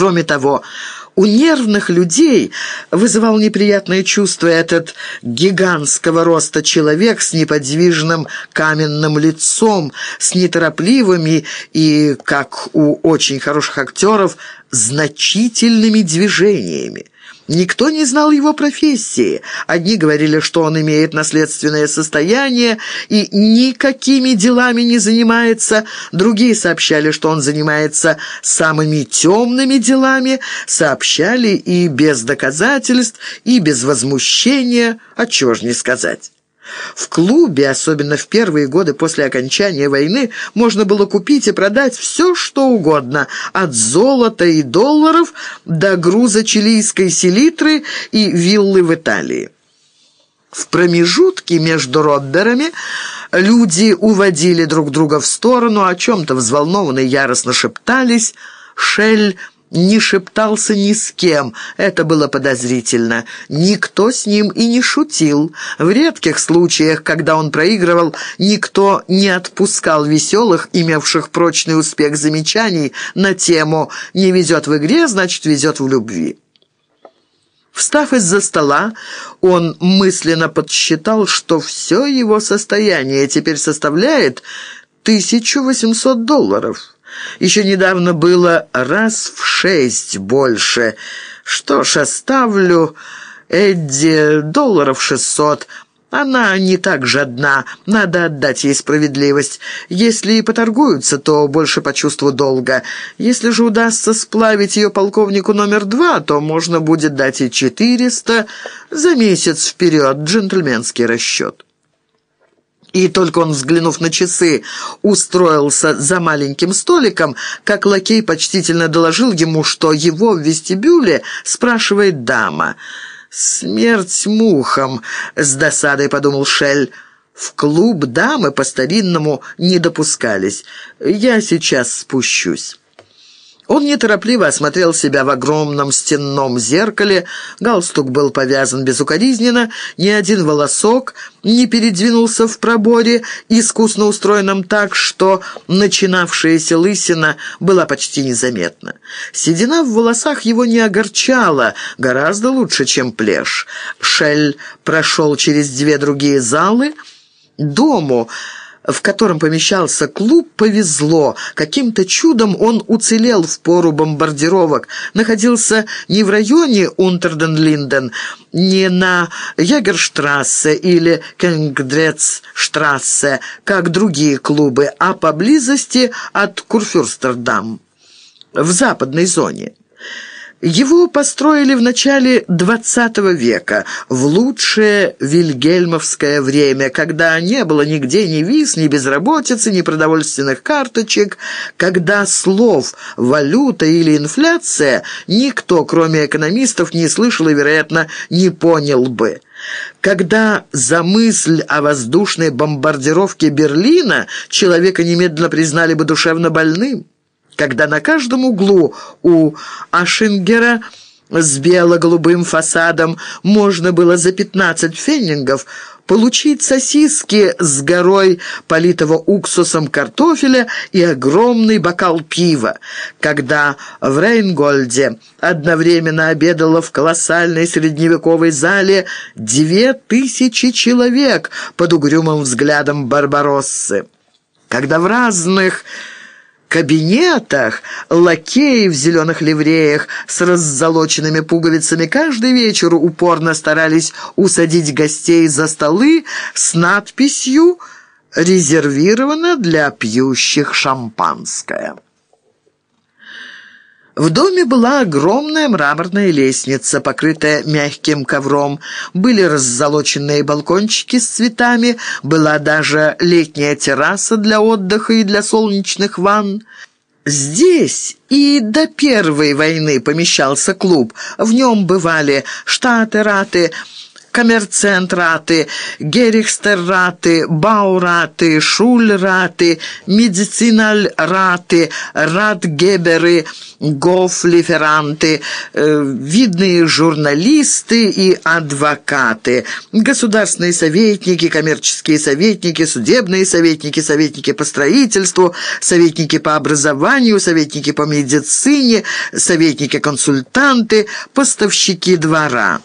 Кроме того, у нервных людей вызывал неприятное чувство этот гигантского роста человек с неподвижным каменным лицом, с неторопливыми и, как у очень хороших актеров, значительными движениями. Никто не знал его профессии. Одни говорили, что он имеет наследственное состояние и никакими делами не занимается. Другие сообщали, что он занимается самыми темными делами. Сообщали и без доказательств, и без возмущения. А чего ж не сказать. В клубе, особенно в первые годы после окончания войны, можно было купить и продать все, что угодно, от золота и долларов до груза чилийской селитры и виллы в Италии. В промежутке между Роддерами люди уводили друг друга в сторону, о чем-то взволнованно яростно шептались. Шель не шептался ни с кем. Это было подозрительно. Никто с ним и не шутил. В редких случаях, когда он проигрывал, никто не отпускал веселых, имевших прочный успех замечаний на тему «не везет в игре, значит, везет в любви». Встав из-за стола, он мысленно подсчитал, что все его состояние теперь составляет 1800 долларов. Еще недавно было раз в шесть больше. Что ж, оставлю Эдди долларов шестьсот. Она не так жадна, надо отдать ей справедливость. Если и поторгуются, то больше по чувству долга. Если же удастся сплавить ее полковнику номер два, то можно будет дать и четыреста за месяц вперед, джентльменский расчет. И только он, взглянув на часы, устроился за маленьким столиком, как лакей почтительно доложил ему, что его в вестибюле спрашивает дама. «Смерть мухам!» — с досадой подумал Шель. «В клуб дамы по-старинному не допускались. Я сейчас спущусь». Он неторопливо осмотрел себя в огромном стенном зеркале. Галстук был повязан безукоризненно, ни один волосок не передвинулся в проборе, искусно устроенном так, что начинавшаяся лысина была почти незаметна. Седина в волосах его не огорчала, гораздо лучше, чем плешь. Шель прошел через две другие залы. Дому в котором помещался клуб, повезло. Каким-то чудом он уцелел в пору бомбардировок. Находился не в районе Унтерден-Линден, не на Ягерштрассе или Кенгдрецштрассе, как другие клубы, а поблизости от Курфюрстердам, в западной зоне. Его построили в начале XX века, в лучшее вильгельмовское время, когда не было нигде ни виз, ни безработицы, ни продовольственных карточек, когда слов «валюта» или «инфляция» никто, кроме экономистов, не слышал и, вероятно, не понял бы. Когда за мысль о воздушной бомбардировке Берлина человека немедленно признали бы душевно больным когда на каждом углу у Ашингера с бело-голубым фасадом можно было за 15 феннингов получить сосиски с горой политого уксусом картофеля и огромный бокал пива, когда в Рейнгольде одновременно обедало в колоссальной средневековой зале две тысячи человек под угрюмым взглядом Барбароссы, когда в разных кабинетах лакеи в зеленых ливреях с раззолоченными пуговицами каждый вечер упорно старались усадить гостей за столы с надписью «Резервировано для пьющих шампанское». В доме была огромная мраморная лестница, покрытая мягким ковром. Были раззолоченные балкончики с цветами, была даже летняя терраса для отдыха и для солнечных ванн. Здесь и до Первой войны помещался клуб. В нем бывали штаты-раты, коммерцентраты, герихстерраты, баураты, шульраты, медицинальраты, радгеберы, гофлиферанты, э, видные журналисты и адвокаты, государственные советники, коммерческие советники, судебные советники, советники по строительству, советники по образованию, советники по медицине, советники-консультанты, поставщики двора.